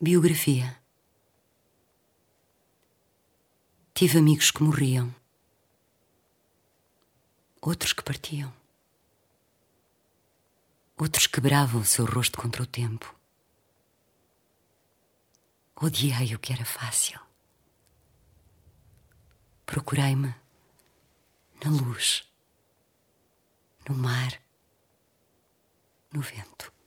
Biografia. Tive amigos que morriam, outros que partiam, outros quebravam o seu rosto contra o tempo. Odiei o que era fácil. Procurei-me na luz, no mar, no vento.